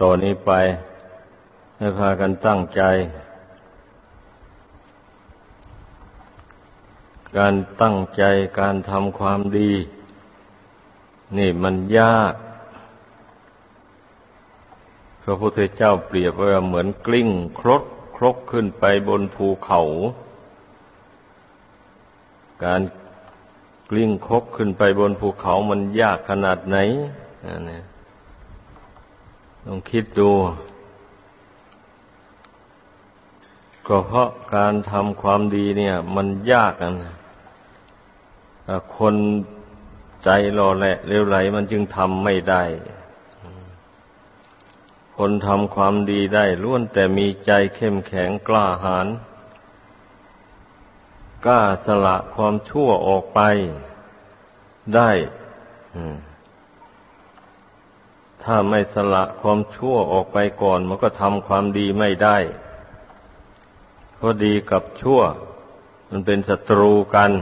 ต่อนนี้ไป ให้พากันตั้งใจ การตั้งใจการทำความดี นี่มันยาก พระพุทธเจ้าเปรียบว่าเหมือนกลิ้งครดครกขึ้นไปบนภูเขา การกลิ้งครกขึ้นไปบนภูเขามันยากขนาดไหนนี่ ลองคิดดู ก็เพราะการทำความดีเนี่ย มันยากนะคนใจรอแหละเร็วไหลมันจึงทำไม่ได้ คนทำความดีได้ล้วนแต่มีใจเข้มแข็งกล้าหาญกล้าสละความชั่วออกไปได้ ถ้าไม่สละความชั่วออกไปก่อน มันก็ทำความดีไม่ได้เพราะดีกับชั่ว มันเป็นศัตรูกัน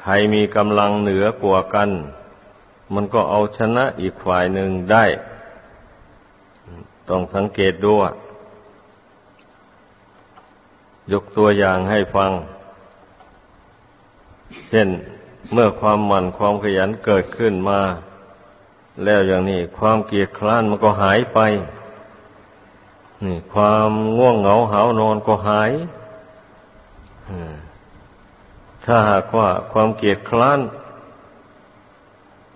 ใครมีกำลังเหนือกว่ากัน มันก็เอาชนะอีกฝ่ายหนึ่งได้ ต้องสังเกตดูยกตัวอย่างให้ฟัง เช่น เมื่อความหมั่นความขยันเกิดขึ้นมา แล้วอย่างนี้ความเกียดคร้านมันก็หายไป นี่ความง่วงเหงาหานอนก็หายถ้าหากว่าความเกียดคร้าน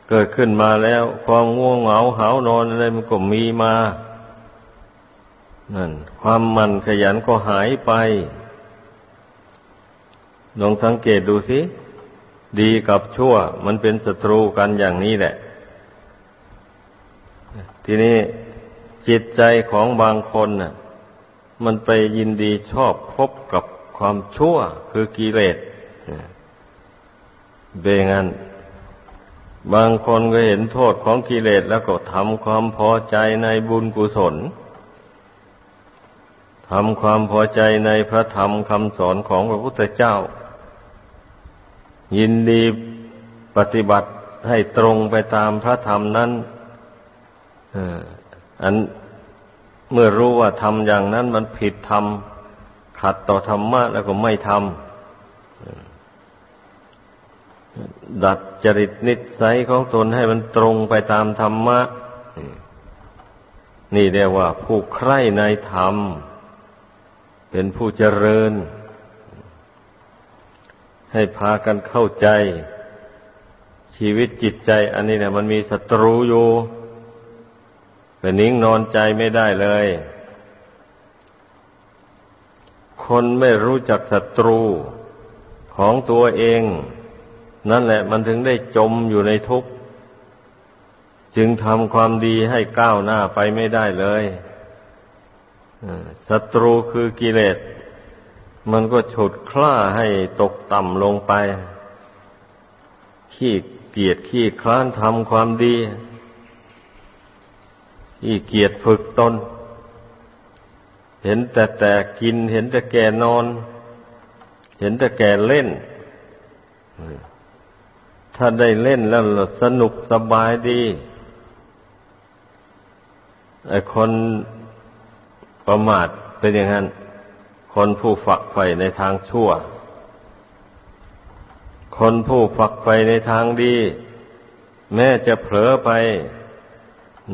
เกิดขึ้นมาแล้ว ความง่วงเหงาหานอนอะไรมันก็มีมานั่นความมันขยันก็หายไป ลองสังเกตดูสิ ดีกับชั่ว มันเป็นศัตรูกันอย่างนี้แหละ ทีนี้จิตใจของบางคนน่ะ มันไปยินดีชอบพบกับความชั่วคือกิเลสเบงันบางคนก็เห็นโทษของกิเลสแล้วก็ทำความพอใจในบุญกุศลทำความพอใจในพระธรรมคำสอนของพระพุทธเจ้า ยินดีปฏิบัติให้ตรงไปตามพระธรรมนั้น อันเมื่อรู้ว่าทำอย่างนั้นมันผิดธรรมขัดต่อธรรมะแล้วก็ไม่ทำดัดจริตนิสัยของตนให้มันตรงไปตามธรรมะ นี่เรียกว่าผู้ใคร่ในธรรม เป็นผู้เจริญ ให้พากันเข้าใจ ชีวิตจิตใจ อันนี้เนี่ยมันมีศัตรูอยู่ เป็นนิ่งนอนใจไม่ได้เลย คนไม่รู้จักศัตรูของตัวเอง นั่นแหละมันถึงได้จมอยู่ในทุกข์จึงทำความดีให้ก้าวหน้าไปไม่ได้เลยศัตรูคือกิเลส มันก็ฉุดคล้าให้ตกต่ำลงไป ขี้เกียจขี้คลานทำความดี ขี้เกียจฝึกตน เห็นแต่แต่กิน เห็นแต่แก่นอน เห็นแต่แก่เล่น ถ้าได้เล่นแล้วสนุกสบายดี ไอ้คนประมาทเป็นอย่างนั้น คนผู้ฝักใฝ่ในทางชั่ว คนผู้ฝักใฝ่ในทางดี แม้จะเผลอไป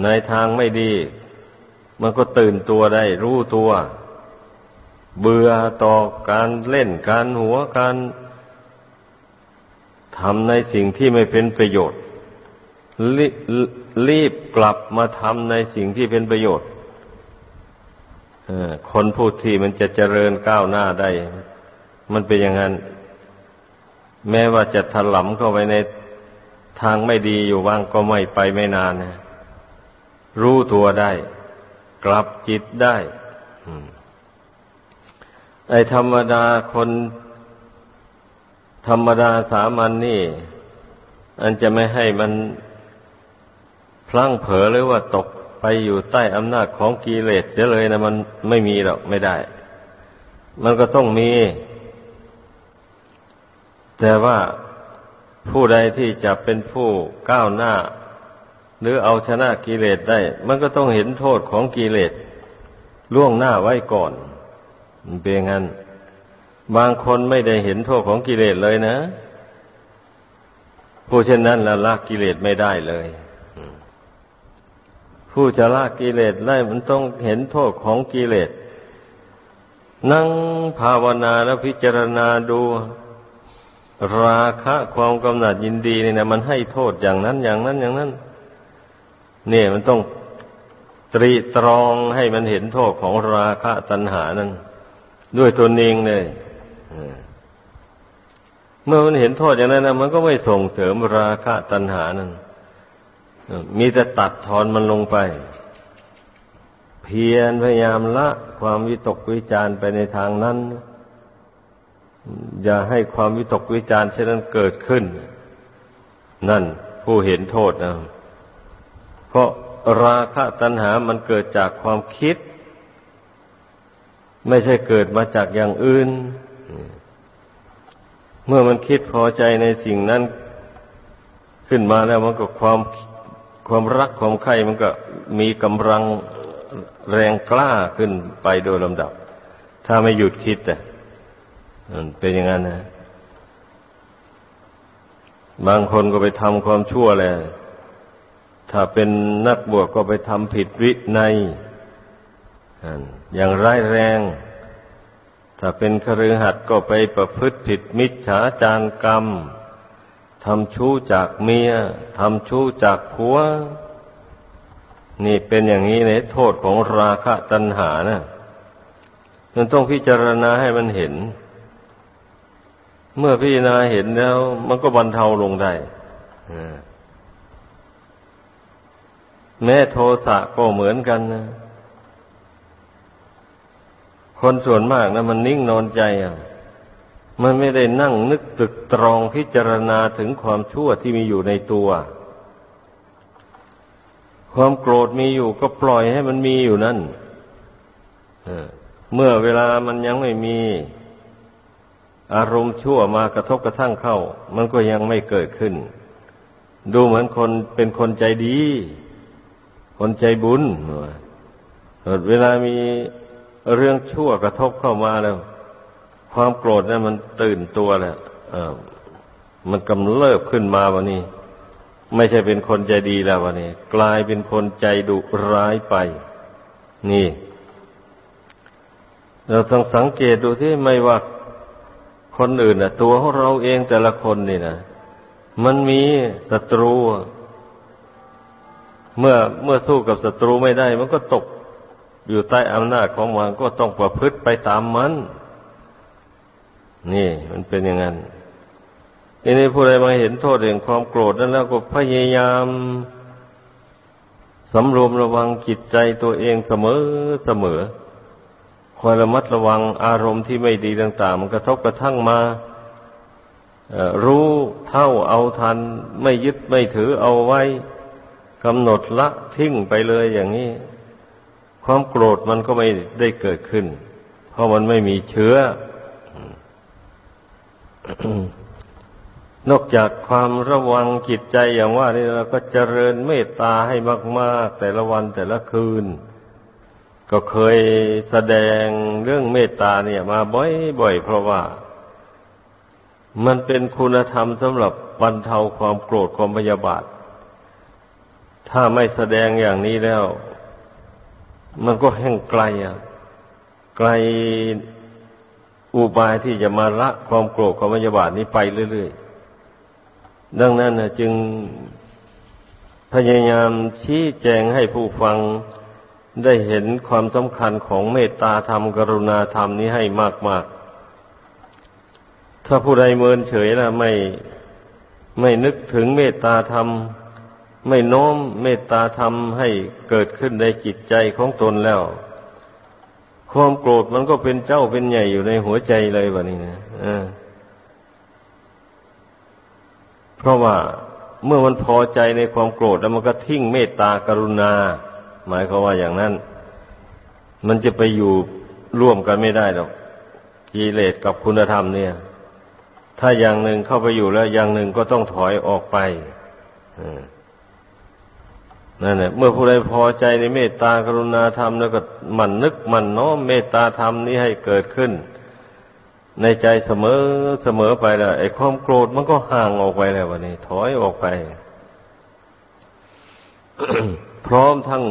ในทางไม่ดี มันก็ตื่นตัวได้ รู้ตัว เบื่อต่อการเล่นการหัวการทำในสิ่งที่ไม่เป็นประโยชน์รรีบกลับมาทำในสิ่งที่เป็นประโยชน์คนพูดที่มันจะเจริญก้าวหน้าได้ มันเป็นอย่างนั้น แม้ว่าจะถลำเข้าไปในทางไม่ดีอยู่บ้างก็ไม่ไปไม่นานนะ รู้ตัวได้ กลับจิตได้ไอ้ธรรมดาคนธรรมดาสามัญนนี่ อันจะไม่ให้มันพลั้งเผลอหรือว่าตกไปอยู่ใต้อำนาจของกิเลสเสียเลยนะมันไม่มีหรอกไม่ได้ มันก็ต้องมี แต่ว่าผู้ใดที่จะเป็นผู้ก้าวหน้า หรือเอาชนะกิเลสได้ มันก็ต้องเห็นโทษของกิเลสล่วงหน้าไว้ก่อนเป็นงั้น บางคนไม่ได้เห็นโทษของกิเลสเลยนะผู้เช่นนั้นละละกิเลสไม่ได้เลย ผู้จะละกิเลสได้มันต้องเห็นโทษของกิเลสนั่งภาวนาแล้วพิจารณาดู ราคะความกำหนัดยินดีนี่นะมันให้โทษอย่างนั้นอย่างนั้นอย่างนั้น เนี่ยมันต้องตรีตรองให้มันเห็นโทษของราคะตัณหานั้น ด้วยตนเองเลยเมื่อมันเห็นโทษอย่างนั้นนะมันก็ไม่ส่งเสริมราคะตัณหานั้นมีแต่ตัดทอนมันลงไป เพียรพยายามละ ความวิตกวิจารไปในทางนั้น อย่าให้ความวิตกวิจารเช่นนั้นเกิดขึ้น นั่นผู้เห็นโทษนะ ราะราคะตัณหามันเกิดจากความคิด ไม่ใช่เกิดมาจากอย่างอื่น เมื่อมันคิดพอใจในสิ่งนั้น ขึ้นมาแล้วมันก็ความความรักความใคร่มันก็มีกำลังแรงกล้าขึ้นไปโดยลำดับ ถ้าไม่หยุดคิดอะมันเป็นอย่างนั้นนะ บางคนก็ไปทำความชั่วแหละ ถ้าเป็นนักบวชก็ไปทำผิดวินัยอย่างร้ายแรง ถ้าเป็นคฤหัสถ์ก็ไปประพฤติผิดมิจฉาจารกรรมทำชู้จากเมียทำชู้จากผัว นี่เป็นอย่างนี้ในโทษของราคะตัณหานะมันต้องพิจารณาให้มันเห็น เมื่อพิจารณาเห็นแล้ว มันก็บรรเทาลงได้ แม้โทสะก็เหมือนกันนะ คนส่วนมากนะมันนิ่งนอนใจอะ มันไม่ได้นั่งนึกตึกตรองพิจารณาถึงความชั่วที่มีอยู่ในตัว ความโกรธมีอยู่ก็ปล่อยให้มันมีอยู่นั่นเมื่อเวลามันยังไม่มี อารมณ์ชั่วมากระทบกระทั่งเข้า มันก็ยังไม่เกิดขึ้น ดูเหมือนคนเป็นคนใจดี คนใจบุญเวลามีเรื่องชั่วกระทบเข้ามาแล้ว ความโกรธนั้นมันตื่นตัวแหละมันกำเริบขึ้นมาวันนี้ ไม่ใช่เป็นคนใจดีแล้ววันนี้ กลายเป็นคนใจดุร้ายไป นี่ เราต้องสังเกตดูที่ไม่ว่าคนอื่นนะตัวของเราเองแต่ละคนนี่นะมันมีศัตรู เมื่อเมื่อสู้กับศัตรูไม่ได้ มันก็ตกอยู่ใต้อำนาจของมันก็ต้องประพฤติไปตามมัน นี่ มันเป็นอย่างนั้นทีนี้ผู้ใดมาเห็นโทษแห่งความโกรธนั้นแล้วก็พยายามสำรวมระวังจิตใจตัวเองเสมอเสมอคอยระมัดระวังอารมณ์ที่ไม่ดีต่าง ๆ มันกระทบกระทั่งมารู้เท่าเอาทัน ไม่ยึดไม่ถือเอาไว้ กำหนดละทิ้งไปเลยอย่างนี้ ความโกรธมันก็ไม่ได้เกิดขึ้น เพราะมันไม่มีเชื้อนอกจากความระวังจิตใจอย่างว่านี่เราก็เจริญเมตตาให้มาก ๆ แต่ละวันแต่ละคืน ก็เคยแสดงเรื่องเมตตาเนี่ย มาบ่อยๆเพราะว่า มันเป็นคุณธรรมสำหรับบรรเทาความโกรธความพยาบาท ถ้าไม่แสดงอย่างนี้แล้ว มันก็แห้งไกลอะ ไกลอุบายที่จะมาละความโกรธความพยาบาทนี้ไปเรื่อยๆ ดังนั้นนะจึงพยายามชี้แจงให้ผู้ฟังได้เห็นความสำคัญของเมตตาธรรมกรุณาธรรมนี้ให้มากๆ ถ้าผู้ใดเมินเฉยนะไม่ไม่นึกถึงเมตตาธรรม ไม่โน้มเมตตาธรรมให้เกิดขึ้นในจิตใจของตนแล้ว ความโกรธมันก็เป็นเจ้าเป็นใหญ่อยู่ในหัวใจเลยวะนี่นะเพราะว่าเมื่อมันพอใจในความโกรธแล้วมันก็ทิ้งเมตตากรุณา หมายความว่าอย่างนั้น มันจะไปอยู่ร่วมกันไม่ได้หรอกกิเลสกับคุณธรรมเนี่ย ถ้าอย่างหนึ่งเข้าไปอยู่แล้วอย่างหนึ่งก็ต้องถอยออกไป อืม นั่นแหละเมื่อผู้ใดพอใจในเมตตากรุณาธรรมแล้วก็มันนึกมันน้อมเมตตาธรรมนี้ให้เกิดขึ้น ในใจเสมอเสมอไปแล้วไอ้ความโกรธมันก็ห่างออกไปแล้ววันนี้ ถอยออกไป พร้อมทั้ง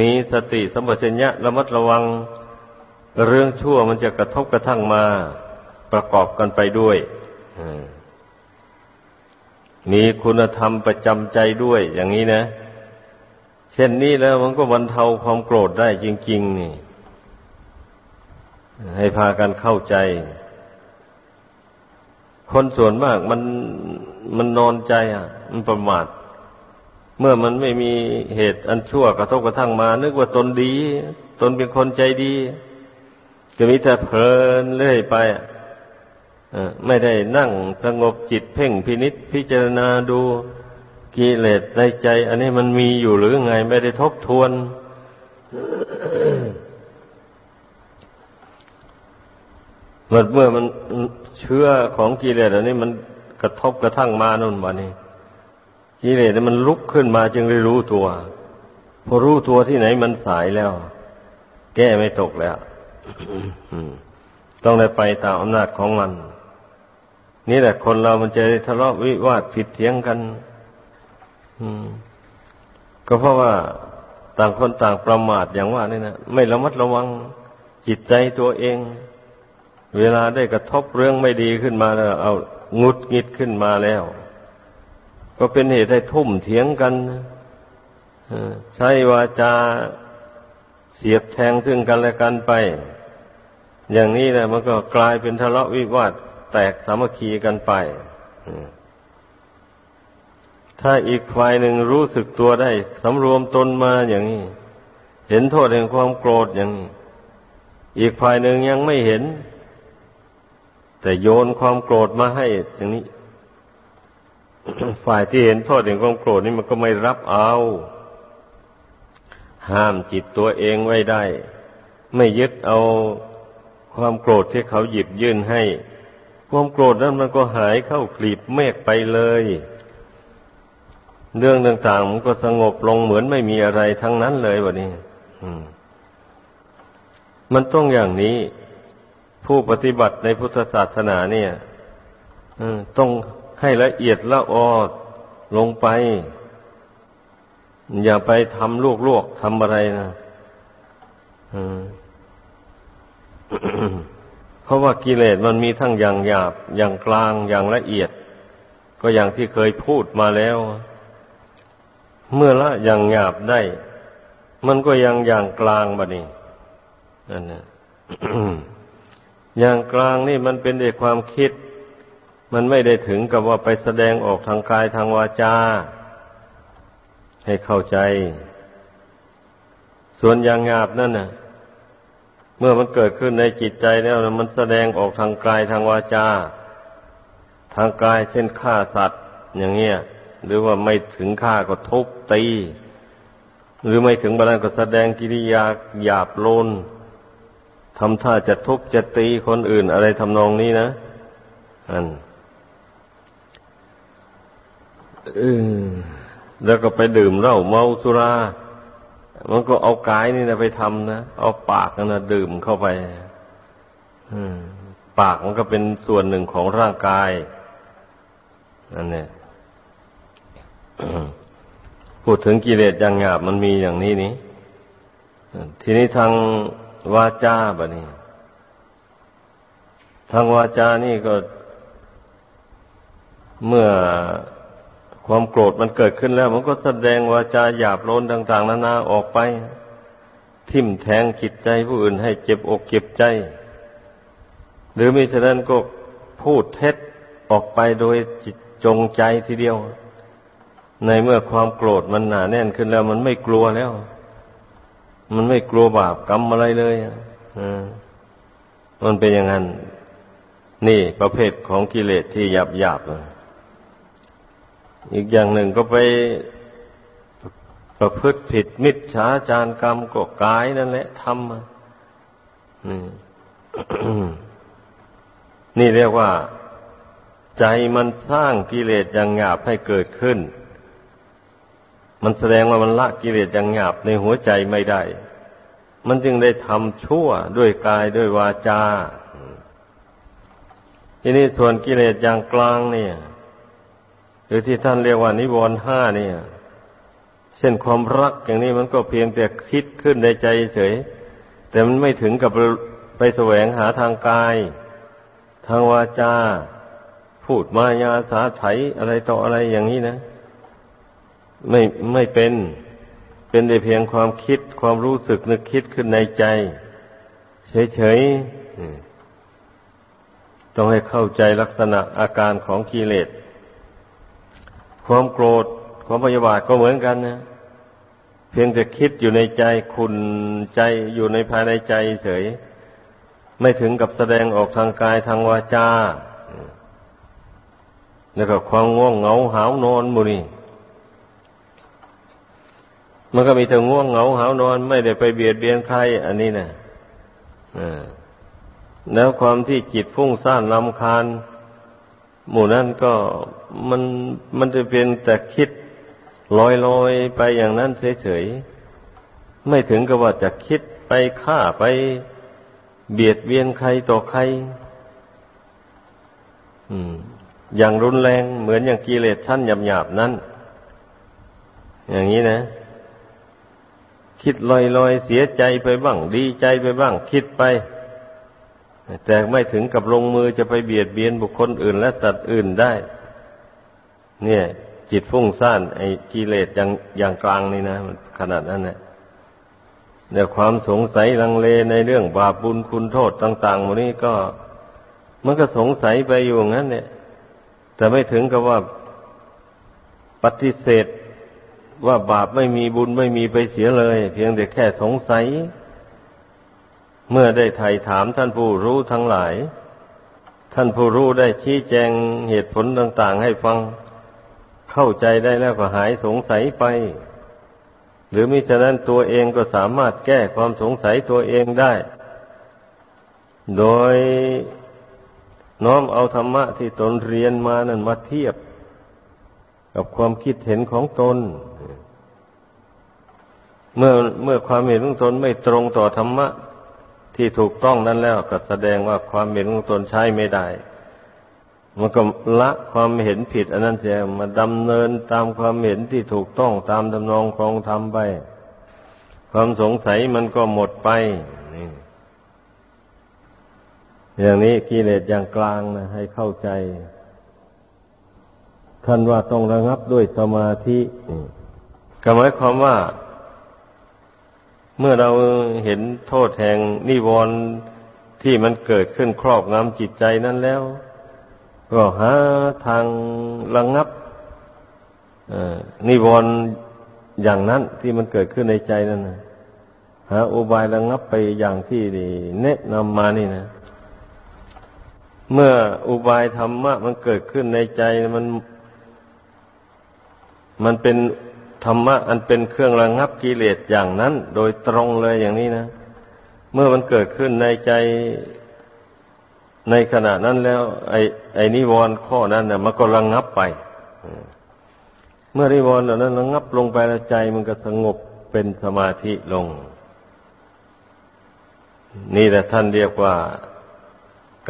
มีสติสัมปชัญญะระมัดระวัง เรื่องชั่วมันจะกระทบกระทั่งมาประกอบกันไปด้วยมีคุณธรรมประจำใจด้วยอย่างนี้นะ เช่นนี้แล้วมันก็บรรเทาความโกรธได้จริง ๆ นี่ ให้พากันเข้าใจ คนส่วนมากมันมันนอนใจ อะ มันประมาทเมื่อมันไม่มีเหตุอันชั่วกระทบกระทั่งมา นึกว่าตนดี ตนเป็นคนใจดีก็มีแต่เพลินเรื่อยไปไม่ได้นั่งสงบจิตเพ่งพินิษพิจารณาดู กิเลสในใจ อันนี้มันมีอยู่หรือไง ไม่ได้ทบทวนเมื่อเมื่อมันเชื้อของกิเลสอันนี้มันกระทบกระทั่งมานู่นวะนี่กิเลสมันลุกขึ้นมาจึงได้รู้ตัวพอรู้ตัวที่ไหนมันสายแล้ว แก้ไม่ตกแล้วต้องได้ไปตามอำนาจของมัน นี่แหละคนเรามันจะทะเลาะวิวาทผิดเถียงกัน ก็เพราะว่าต่างคนต่างประมาทอย่างว่านี่นะไม่ระมัดระวังจิตใจตัวเอง เวลาได้กระทบเรื่องไม่ดีขึ้นมาแล้วเอางุดงิดขึ้นมาแล้ว ก็เป็นเหตุให้ทุ่มเถียงกันใช้วาจาเสียบแทงซึ่งกันและกันไป อย่างนี้แหละมันก็กลายเป็นทะเลาะวิวาทแตกสามัคคีกันไป ถ้าอีกฝ่ายหนึ่งรู้สึกตัวได้สำรวมตนมาอย่างนี้ เห็นโทษแห่งความโกรธอย่างนี้ อีกฝ่ายหนึ่งยังไม่เห็น แต่โยนความโกรธมาให้อย่างนี้ ฝ่ายที่เห็นโทษแห่งความโกรธนี่มันก็ไม่รับเอา ห้ามจิตตัวเองไว้ได้ ไม่ยึดเอาความโกรธที่เขาหยิบยื่นให้ ความโกรธนั้นมันก็หายเข้ากลีบเมฆไปเลย เรื่องต่างๆมันก็สงบลงเหมือนไม่มีอะไรทั้งนั้นเลยวะนี่มันต้องอย่างนี้ผู้ปฏิบัติในพุทธศาสนาเนี่ยต้องให้ละเอียดละออดลงไป อย่าไปทำลวกๆทำอะไรนะเพราะว่ากิเลสมันมีทั้งอย่างหยาบ อย่างกลางอย่างละเอียด ก็อย่างที่เคยพูดมาแล้ว เมื่อละอย่างหยาบได้ มันก็ยังอย่างกลางบะนี่นั่นนะอย่างกลางนี่มันเป็นแต่ความคิด มันไม่ได้ถึงกับว่าไปแสดงออกทางกายทางวาจา ให้เข้าใจ ส่วนอย่างหยาบนั่นน่ะ เมื่อมันเกิดขึ้นในจิตใจแล้วมันแสดงออกทางกายทางวาจา ทางกายเช่นฆ่าสัตว์ อย่างเงี้ย หรือว่าไม่ถึงฆ่าก็ทุบตี หรือไม่ถึงบาลานก็แสดงกิริยาหยาบโลนทำท่าจะทุบจะตีคนอื่นอะไรทำนองนี้นะอันแล้วก็ไปดื่มเหล้าเมาสุรา มันก็เอากายนี่นะไปทำนะ เอาปากนั่นนะดื่มเข้าไปปากมันก็เป็นส่วนหนึ่งของร่างกายนั่นเนี่ย พูดถึงกิเลสอย่างหยาบมันมีอย่างนี้นี้ทีนี้ทางวาจาบะนี่ทางวาจานี่ก็ เมื่อความโกรธมันเกิดขึ้นแล้ว มันก็แสดงวาจาหยาบโลนต่าง ๆนานาออกไป ทิ่มแทงจิตใจผู้อื่นให้เจ็บอกเจ็บใจ หรือมิฉะนั้นก็พูดเท็จออกไปโดยจิตจงใจทีเดียว ในเมื่อความโกรธมันหนาแน่นขึ้นแล้ว มันไม่กลัวแล้ว มันไม่กลัวบาปกรรมอะไรเลยอ่ามันเป็นอย่างนั้น นี่ประเภทของกิเลสที่หยาบหยาบอีกอย่างหนึ่งก็ไปประพฤติผิดมิจฉาจารกรรมก็กายนั่นแหละทำมานี่เรียกว่า ใจมันสร้างกิเลสอย่างหยาบให้เกิดขึ้น มันแสดงว่ามันละกิเลสอย่างหยาบในหัวใจไม่ได้ มันจึงได้ทำชั่วด้วยกายด้วยวาจา ทีนี้ส่วนกิเลสอย่างกลางเนี่ย หรือที่ท่านเรียกว่านิวรณ์ห้าเนี่ย เช่นความรักอย่างนี้มันก็เพียงแต่คิดขึ้นในใจเฉย แต่มันไม่ถึงกับไปแสวงหาทางกาย ทางวาจา พูดมายาสาไถอะไรต่ออะไรอย่างนี้นะ ไม่ไม่เป็น เป็นแต่เพียงความคิดความรู้สึกนึกคิดขึ้นในใจ เฉยๆต้องให้เข้าใจลักษณะอาการของกิเลส ความโกรธความพยาบาทก็เหมือนกันนะเพียงแต่คิดอยู่ในใจคุณใจอยู่ในภายในใจเฉย ไม่ถึงกับแสดงออกทางกายทางวาจาแล้วก็ความง่วงเหงาหาวนอนมูนี่ มันก็มีแต่ง่วงเหงาหานอน ไม่ได้ไปเบียดเบียนใคร อันนี้นะแล้วความที่จิตฟุ้งซ่านลำคาญ หมู่นั้นก็มันมันจะเป็นแต่คิดลอยลอยไปอย่างนั้นเฉยๆ ไม่ถึงกับว่าจะคิดไปฆ่าไปเบียดเบียนใครต่อใครอย่างรุนแรงเหมือนอย่างกิเลสชั้นหยาบๆนั้น อย่างนี้นะ คิดลอยลอยเสียใจไปบ้าง ดีใจไปบ้าง คิดไป แต่ไม่ถึงกับลงมือจะไปเบียดเบียนบุคคลอื่น และสัตว์อื่นได้ เนี่ย จิตฟุ้งซ่านไอ้กิเลสอย่างอย่างกลางนี่นะขนาดนั้นแหละแต่ความสงสัยลังเลในเรื่องบาปบุญคุณโทษต่างๆวันนี้ก็มันก็สงสัยไปอยู่งั้นเนี่ย แต่ไม่ถึงกับว่าปฏิเสธ ว่าบาปไม่มีบุญไม่มีไปเสียเลย เพียงแต่แค่สงสัย เมื่อได้ไถ่ถามท่านผู้รู้ทั้งหลาย ท่านผู้รู้ได้ชี้แจงเหตุผลต่าง ๆ ให้ฟังเข้าใจได้แล้วก็หายสงสัยไป หรือมิฉะนั้นตัวเองก็สามารถแก้ความสงสัยตัวเองได้ โดยน้อมเอาธรรมะที่ตนเรียนมานั้นมาเทียบกับความคิดเห็นของตน เมื่อเมื่อความเห็นของตนไม่ตรงต่อธรรมะที่ถูกต้องนั้นแล้วก็แสดงว่าความเห็นของตนใช้ไม่ได้ มันก็ละความเห็นผิด อันนั้นเสียมาดำเนินตามความเห็นที่ถูกต้องตามดำนองครองธรรมไป ความสงสัยมันก็หมดไปนี่อย่างนี้กิเลสอย่างกลางนะให้เข้าใจ ท่านว่าต้องระงับด้วยสมาธิก็หมายความว่า เมื่อเราเห็นโทษแห่งนิวรณ์ที่มันเกิดขึ้นครอบงำจิตใจนั้นแล้ว ก็หาทางระงงับนิวรณ์อย่างนั้นที่มันเกิดขึ้นในใจนั่นนะหาอุบายระงงับไปอย่างที่แนะนำมานี่นะเมื่ออุบายธรรมะมันเกิดขึ้นในใจมัน มันเป็น ธรรมะอันเป็นเครื่องระงับกิเลสอย่างนั้น โดยตรงเลยอย่างนี้นะ เมื่อมันเกิดขึ้นในใจในขณะนั้นแล้ว ไอ้ไอ้นิวรณ์ข้อนั้นเนี่ยมันก็ระงับไป เมื่อนิวรณ์เหล่านั้นระงับลงไปแล้วใจมันก็สงบเป็นสมาธิลง นี่แหละท่านเรียกว่า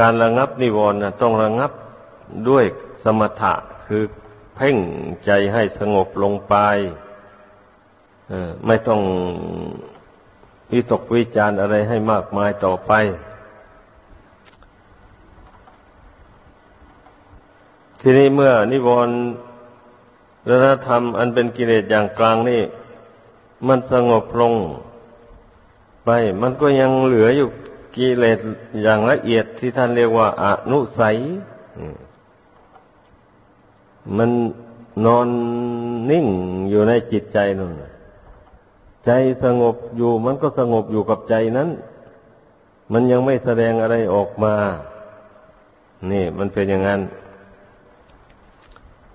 การระงับนิวรณ์ต้องระงับด้วยสมถะคือ เพ่งใจให้สงบลงไปไม่ต้องวิตกวิจารอะไรให้มากมายต่อไป ทีนี้เมื่อนิวรณ์รณธรรมอันเป็นกิเลสอย่างกลางนี่ มันสงบลงไป มันก็ยังเหลืออยู่กิเลสอย่างละเอียดที่ท่านเรียกว่าอนุสัย มันนอนนิ่งอยู่ในจิตใจนั่นใจสงบอยู่มันก็สงบอยู่กับใจนั้น มันยังไม่แสดงอะไรออกมา นี่มันเป็นอย่างนั้น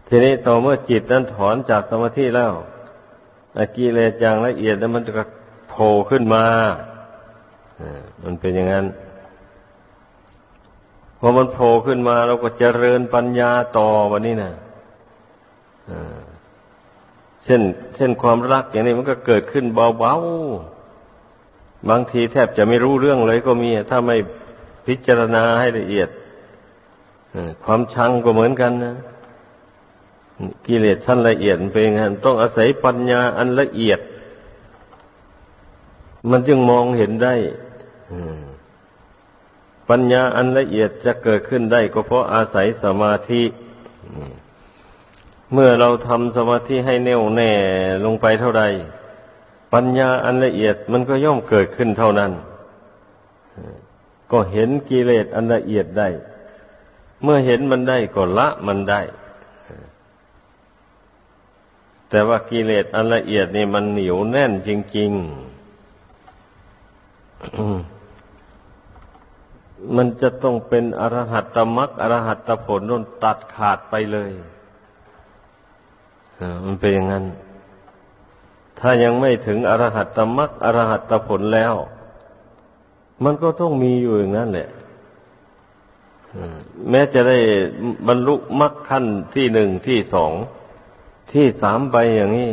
ทีนี้ต่อเมื่อจิตนั้นถอนจากสมาธิแล้วกิเลสอย่างละเอียดแล้วมันจะโผล่ขึ้นมามันเป็นอย่างนั้นพอมันโผล่ขึ้นมาเราก็เจริญปัญญาต่อวันนี้นะ เช่น เช่นความรักอย่างนี้มันก็เกิดขึ้นเบาๆ บางทีแทบจะไม่รู้เรื่องเลยก็มี ถ้าไม่พิจารณาให้ละเอียดความชังก็เหมือนกันนะกิเลสชั้นละเอียดเป็นไงต้องอาศัยปัญญาอันละเอียด มันจึงมองเห็นได้ปัญญาอันละเอียดจะเกิดขึ้นได้ ก็เพราะอาศัยสมาธิ เมื่อเราทำสมาธิให้แน่วแน่ลงไปเท่าใด ปัญญาอันละเอียดมันก็ย่อมเกิดขึ้นเท่านั้น ก็เห็นกิเลสอันละเอียดได้ เมื่อเห็นมันได้ก็ละมันได้ แต่ว่ากิเลสอันละเอียดนี่มันเหนียวแน่นจริง ๆ มันจะต้องเป็นอรหัตตมรรคอรหัตตผลนนตัดขาดไปเลย มันเป็นอย่างนั้น ถ้ายังไม่ถึงอรหัตตมรรคอรหัตตผลแล้ว มันก็ต้องมีอยู่อย่างนั้นแหละแม้จะได้บรรลุมรรคขั้นที่หนึ่งที่สองที่สามไปอย่างนี้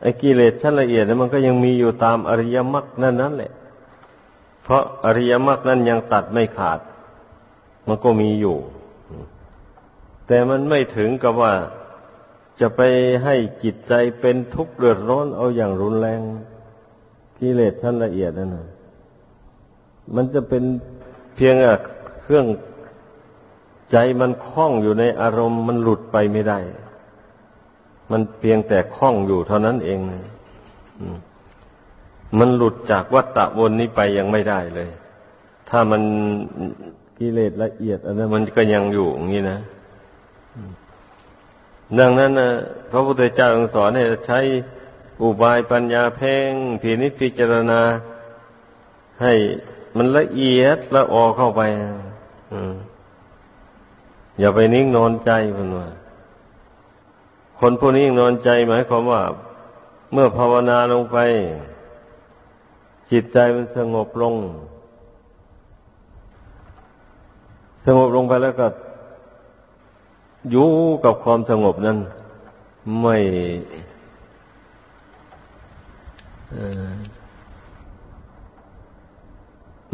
ไอ้กิเลสชั้นละเอียดมันก็ยังมีอยู่ตามอริยมรรคนั่นนั่นแหละ เพราะอริยมรรคนั้นยังตัดไม่ขาด มันก็มีอยู่ แต่มันไม่ถึงกับว่า จะไปให้จิตใจเป็นทุกข์เดือดร้อนเอาอย่างรุนแรงกิเลสชั้นละเอียดนั่นนะมันจะเป็นเพียงเครื่องใจมันคล้องอยู่ในอารมณ์มันหลุดไปไม่ได้ มันเพียงแต่คล้องอยู่เท่านั้นเองนะมันหลุดจากวัฏฏะวนนี้ไปยังไม่ได้เลย ถ้ามันกิเลสละเอียดอันนั้นมันก็ยังอยู่อย่างนี้นะ ดังนั้นนะพระพุทธเจ้าสอนให้ใช้อุบายปัญญาเพ่งพินิจพิจารณา ให้มันละเอียดละออเข้าไปอย่าไปนิ่งนอนใจคนว่าคนผู้นี้นอนใจหมายความว่า เมื่อภาวนาลงไป จิตใจมันสงบลง สงบลงไปแล้วก็ อยู่กับความสงบนั้น ไม่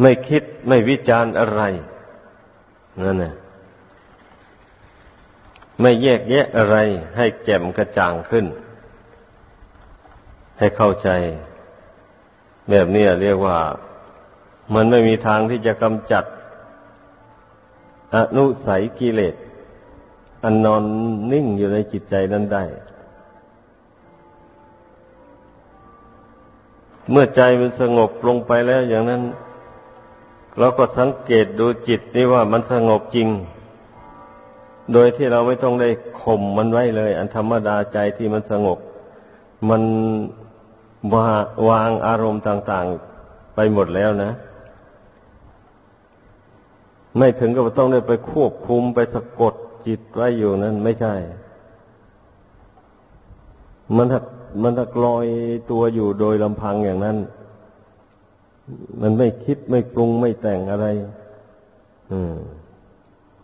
ไม่คิดไม่วิจารณ์อะไรนั่นนะไม่แยกแยะอะไร ให้แจ่มกระจ่างขึ้น ให้เข้าใจ แบบนี้เรียกว่า มันไม่มีทางที่จะกำจัดอนุสัยกิเลส อันนอนนิ่งอยู่ในจิตใจนั้นได้ เมื่อใจมันสงบลงไปแล้วอย่างนั้น เราก็สังเกตดูจิตนี่ว่ามันสงบจริง โดยที่เราไม่ต้องได้ข่มมันไว้เลย อันธรรมดาใจที่มันสงบ มันวาวางอารมณ์ต่าง ๆไปหมดแล้วนะไม่ถึงกับต้องได้ไปควบคุมไปสะกด จิตไว้อยู่นั้นไม่ใช่ มันถ้ามันถ้าลอยตัวอยู่โดยลำพังอย่างนั้น มันไม่คิดไม่ปรุงไม่แต่งอะไร อืม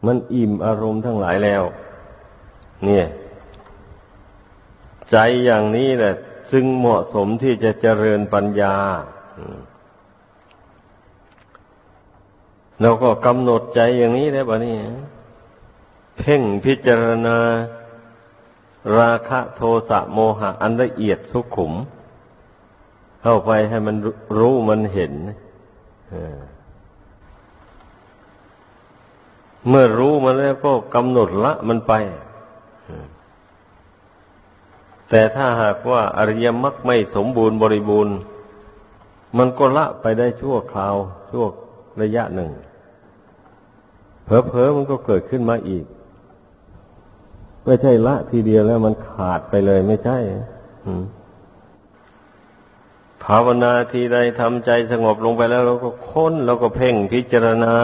มันอิ่มอารมณ์ทั้งหลายแล้ว เนี่ย ใจอย่างนี้แหละจึงเหมาะสมที่จะเจริญปัญญาเราก็กำหนดใจอย่างนี้แล้วบะนี่ เพ่งพิจารณา ราคะโทสะโมหะ อันละเอียดสุขุม เข้าไปให้มันรู้มันเห็นเมื่อรู้มันแล้วก็กำหนดละมันไป แต่ถ้าหากว่าอริยมรรคไม่สมบูรณ์บริบูรณ์ มันก็ละไปได้ชั่วคราว ชั่วระยะหนึ่งเผลอๆมันก็เกิดขึ้นมาอีก ไม่ใช่ละทีเดียวแล้วมันขาดไปเลยไม่ใช่ภาวนาทีใดทำใจสงบลงไปแล้วเราก็ค้นเราก็เพ่งพิจารณา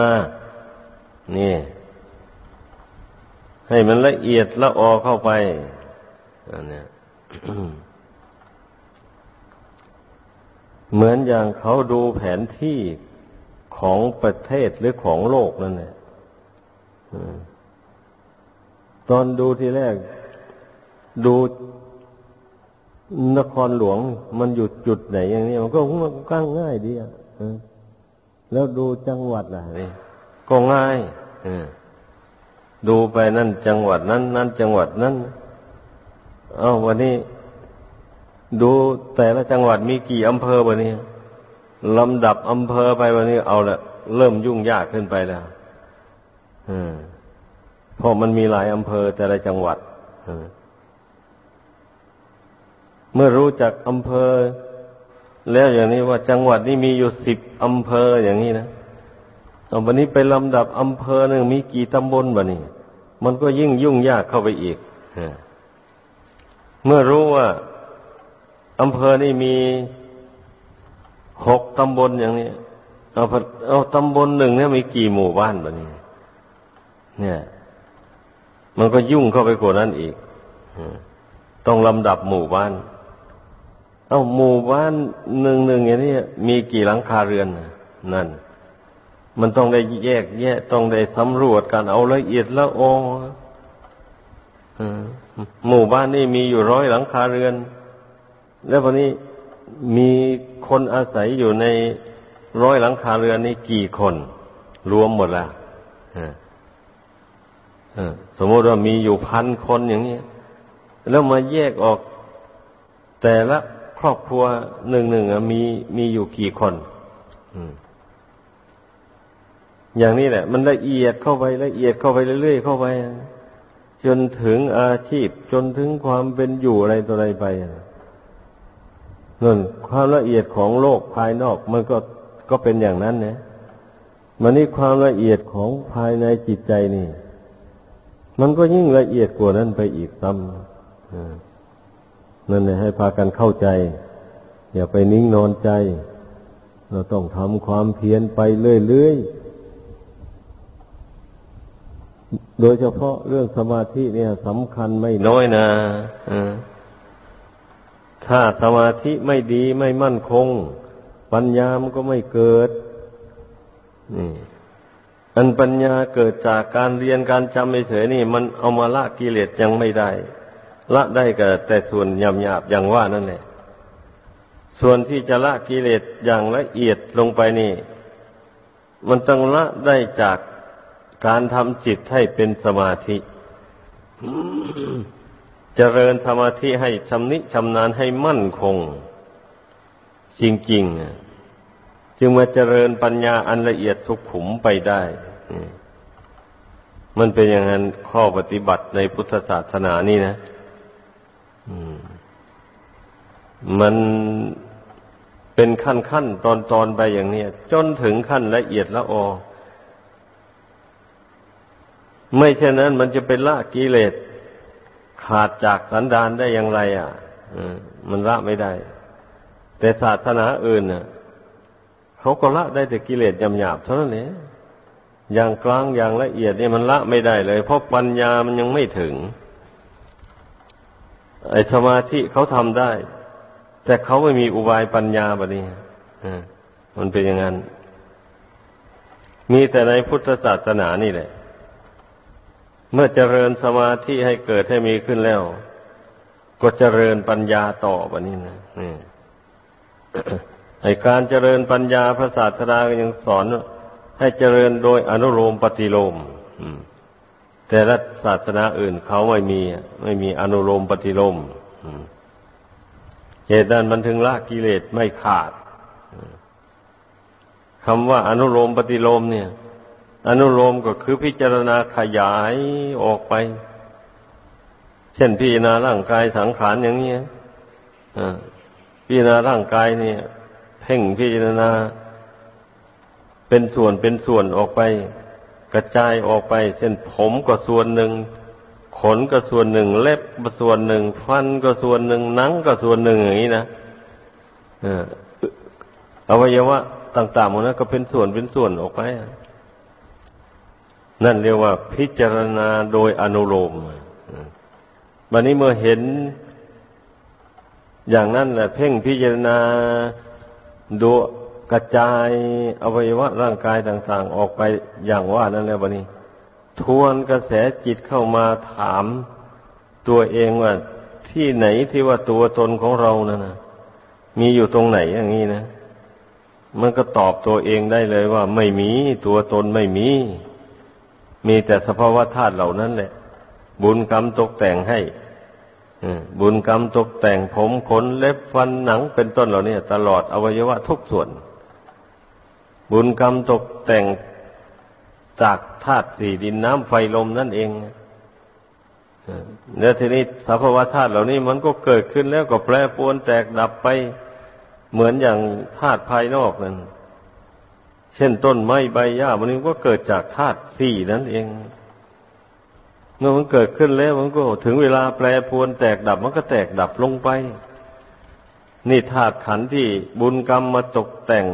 นี่ ให้มันละเอียดละออเข้าไปอันนี้เหมือนอย่างเขาดูแผนที่ของประเทศหรือของโลกนั่นแหละ ตอนดูทีแรก ดูนครหลวงมันอยู่จุดไหนอย่างนี้มันก็ก้างง่ายดีอะแล้วดูจังหวัดล่ะนี่ก็ง่ายดูไปนั่นจังหวัดนั้น นั่นจังหวัดนั้น เอาวันนี้ ดูแต่ละจังหวัดมีกี่อำเภอวันนี้ลำดับอำเภอไปวันนี้ เอาละเริ่มยุ่งยากขึ้นไปแล้ว เพราะมันมีหลายอำเภอแต่ละจังหวัดเมื่อรู้จักอำเภอ แล้วอย่างนี้ว่าจังหวัดนี้มีอยู่สิบอำเภออย่างนี้นะเอาวันนี้ไปลำดับอำเภอหนึ่งมีกี่ตำบลบะนี่มันก็ยิ่งยุ่งยากเข้าไปอีกเมื่อรู้ว่าอำเภอนี่มีหกตำบลอย่างนี้เอาเอาตำบลหนึ่งเนี่ยมีกี่หมู่บ้านบะนี่เนี่ย มันก็ยุ่งเข้าไปกว่านั้นอีกต้องลำดับหมู่บ้าน เอาหมู่บ้านหนึ่งหนึ่งอย่างนี้มีกี่หลังคาเรือนนั่น มันต้องได้แยก แยะต้องได้สำรวจกันเอาละเอียดละออหมู่บ้านนี่มีอยู่ร้อยหลังคาเรือน แล้ววันนี้มีคนอาศัยอยู่ในร้อยหลังคาเรือนนี้กี่คน รวมหมดละ สมมติว่ามีอยู่พันคนอย่างนี้แล้วมาแยกออก แต่ละครอบครัวหนึ่งหนึ่งมีมีอยู่กี่คนอย่างนี้แหละ มันละเอียดเข้าไปละเอียดเข้าไปเรื่อยๆเข้าไป จนถึงอาชีพ จนถึงความเป็นอยู่อะไรตัวอะไรไปนั่นความละเอียดของโลกภายนอก มันก็ก็เป็นอย่างนั้นนะมันนี่ความละเอียดของภายในจิตใจนี่ มันก็ยิ่งละเอียดกว่านั้นไปอีกซ้ำนั่นเลยให้พากันเข้าใจ อย่าไปนิ่งนอนใจ เราต้องทำความเพียรไปเรื่อยๆ โดยเฉพาะเรื่องสมาธิเนี่ยสำคัญไม่น้อยนะถ้าสมาธิไม่ดีไม่มั่นคง ปัญญามันก็ไม่เกิดนี่ อันปัญญาเกิดจากการเรียนการจำเฉยนี่ มันเอามาละกิเลสยังไม่ได้ ละได้ก็แต่ส่วนหยาบๆอย่างว่านั่นแหละส่วนที่จะละกิเลสอย่างละเอียดลงไปนี่ มันต้องละได้จากการทำจิตให้เป็นสมาธิเจริญสมาธิให้ชำนิชำนาญให้มั่นคง จริงๆ จึงมาเจริญปัญญาอันละเอียดสุขุมไปได้ มันเป็นอย่างนั้นข้อปฏิบัติในพุทธศาสนานี่นะมันเป็นขั้นขั้นตอนตอนไปอย่างนี้จนถึงขั้นละเอียดละออไม่เช่นนั้น มันจะเป็นละกิเลสขาดจากสันดานได้อย่างไร อะมันละไม่ได้ แต่ศาสนาอื่นน่ะเขาก็ละได้แต่กิเลสยำหยาบเท่านั้นเอง อย่างกลางอย่างละเอียดนี่มันละไม่ได้เลย เพราะปัญญามันยังไม่ถึง ไอ้สมาธิเขาทำได้ แต่เขาไม่มีอุบายปัญญาแบบนี้มันเป็นอย่างนั้น มีแต่ในพุทธศาสนานี่แหละ เมื่อเจริญสมาธิให้เกิดให้มีขึ้นแล้ว ก็เจริญปัญญาต่อไปนี้นะนี่ไอการเจริญปัญญาพระศาสดาก็ยังสอน ให้เจริญโดยอนุโลมปฏิโลมแต่ละศาสนาอื่นเขาไม่มี ไม่มีอนุโลมปฏิโลมเหตุนั้นมันถึงละกิเลสไม่ขาดคำว่าอนุโลมปฏิโลมเนี่ย อนุโลมก็คือพิจารณาขยายออกไป เช่นพิจารณาร่างกายสังขารอย่างนี้พิจารณาร่างกายเนี่ย เพ่งพิจารณา เป็นส่วนเป็นส่วนออกไป กระจายออกไป เช่นผมก็ส่วนหนึ่ง ขนก็ส่วนหนึ่ง เล็บก็ส่วนหนึ่ง ฟันก็ส่วนหนึ่งหนังก็ส่วนหนึ่งอย่างนี้นะอวัยวะต่างๆมันนั้นก็เป็นส่วนเป็นส่วนออกไป นั่นเรียกว่า พิจารณาโดยอนุโลมวันนี้เมื่อเห็นอย่างนั้นแหละเพ่งพิจารณาดู กระจายอวัยวะร่างกายต่าง ๆ ออกไปอย่างว่านั่นแล้ววันนี้ ทวนกระแสจิตเข้ามาถามตัวเองว่าที่ไหนที่ว่าตัวตนของเรานั่นนะมีอยู่ตรงไหนอย่างนี้นะมันก็ตอบตัวเองได้เลยว่า ไม่มีตัวตนไม่มี มีแต่สภาวะธาตุเหล่านั้นแหละ บุญกรรมตกแต่งให้บุญกรรมตกแต่งผมขนเล็บฟันหนังเป็นต้นเหล่านี้ตลอดอวัยวะทุกส่วน บุญกรรมตกแต่งจากธาตุสี่ดินน้ำไฟลมนั่นเองเนี่ยทีนี้สภาวะธาตุเหล่านี้มันก็เกิดขึ้นแล้วก็แปรปรวนแตกดับไปเหมือนอย่างธาตุภายนอกนั่นเช่นต้นไม้ใบหญ้ามันก็เกิดจากธาตุสี่นั่นเอง เมื่อมันเกิดขึ้นแล้วมันก็ถึงเวลาแปรปรวนแตกดับมันก็แตกดับลงไป นี่ธาตุขันธ์ที่บุญกรรมมาตกแต่ง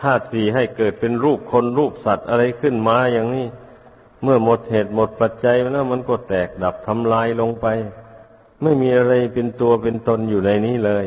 ธาตุสี่ให้เกิดเป็นรูปคนรูปสัตว์อะไรขึ้นมาอย่างนี้ เมื่อหมดเหตุหมดปัจจัยแล้วมันก็แตกดับทำลายลงไป ไม่มีอะไรเป็นตัวเป็นตนอยู่ในนี้เลย